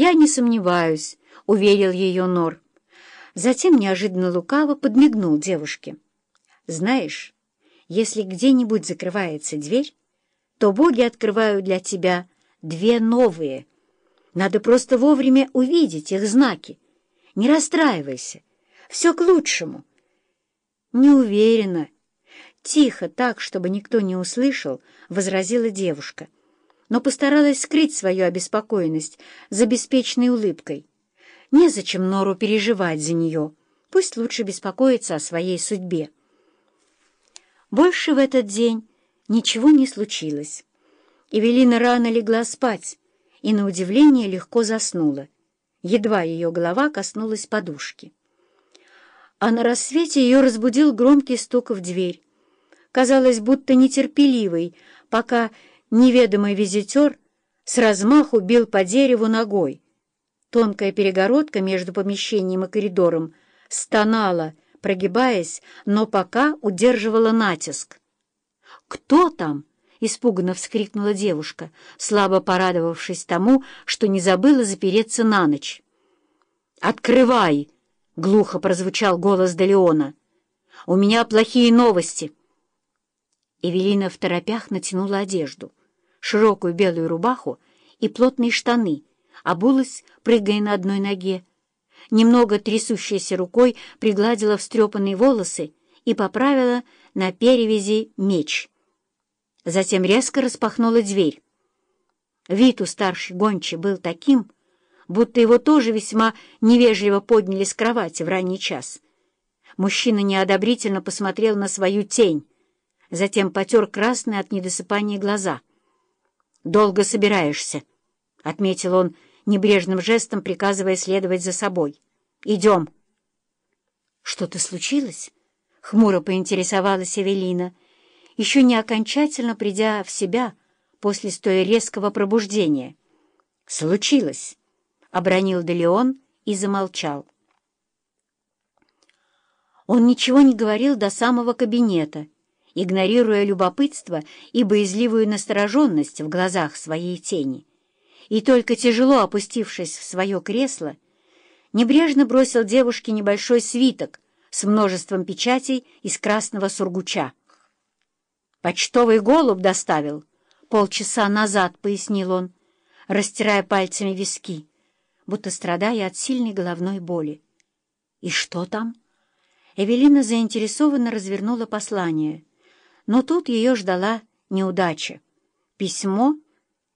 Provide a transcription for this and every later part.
«Я не сомневаюсь», — уверил ее Нор. Затем неожиданно лукаво подмигнул девушке. «Знаешь, если где-нибудь закрывается дверь, то боги открывают для тебя две новые. Надо просто вовремя увидеть их знаки. Не расстраивайся, все к лучшему». «Не уверена». Тихо, так, чтобы никто не услышал, возразила девушка — но постаралась скрыть свою обеспокоенность за беспечной улыбкой. Незачем Нору переживать за нее, пусть лучше беспокоится о своей судьбе. Больше в этот день ничего не случилось. Эвелина рано легла спать и, на удивление, легко заснула. Едва ее голова коснулась подушки. А на рассвете ее разбудил громкий стук в дверь. Казалось, будто нетерпеливый, пока неведомый визитер с размаху бил по дереву ногой. Тонкая перегородка между помещением и коридором стонала, прогибаясь, но пока удерживала натиск. «Кто там?» — испуганно вскрикнула девушка, слабо порадовавшись тому, что не забыла запереться на ночь. «Открывай!» — глухо прозвучал голос Делеона. «У меня плохие новости!» Эвелина в торопях натянула одежду широкую белую рубаху и плотные штаны, обулась, прыгая на одной ноге. Немного трясущейся рукой пригладила встрепанные волосы и поправила на перевязи меч. Затем резко распахнула дверь. Вид у старшей гончи был таким, будто его тоже весьма невежливо подняли с кровати в ранний час. Мужчина неодобрительно посмотрел на свою тень, затем потер красные от недосыпания глаза — «Долго собираешься», — отметил он небрежным жестом, приказывая следовать за собой. «Идем». «Что-то случилось?» — хмуро поинтересовалась Эвелина, еще не окончательно придя в себя после столь резкого пробуждения. «Случилось», — обронил Делеон и замолчал. Он ничего не говорил до самого кабинета, игнорируя любопытство и боязливую настороженность в глазах своей тени. И только тяжело опустившись в свое кресло, небрежно бросил девушке небольшой свиток с множеством печатей из красного сургуча. «Почтовый голубь доставил полчаса назад», — пояснил он, растирая пальцами виски, будто страдая от сильной головной боли. «И что там?» Эвелина заинтересованно развернула послание — но тут ее ждала неудача. Письмо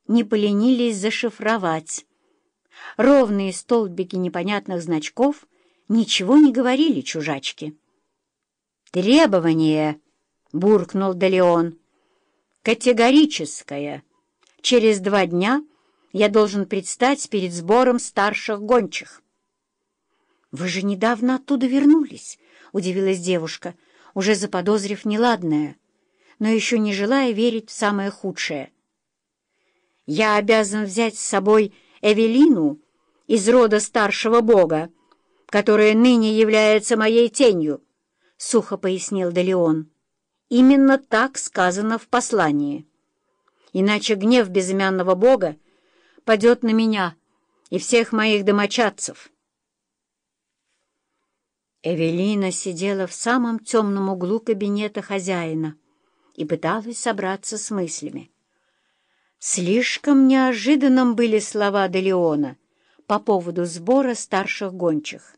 не поленились зашифровать. Ровные столбики непонятных значков ничего не говорили чужачке. «Требование!» — буркнул Далеон. «Категорическое. Через два дня я должен предстать перед сбором старших гончих». «Вы же недавно оттуда вернулись», — удивилась девушка, уже заподозрив неладное но еще не желая верить в самое худшее. «Я обязан взять с собой Эвелину из рода старшего бога, которая ныне является моей тенью», — сухо пояснил Делеон. «Именно так сказано в послании. Иначе гнев безымянного бога падет на меня и всех моих домочадцев». Эвелина сидела в самом темном углу кабинета хозяина и пыталась собраться с мыслями. Слишком неожиданным были слова Делеона по поводу сбора старших гончих.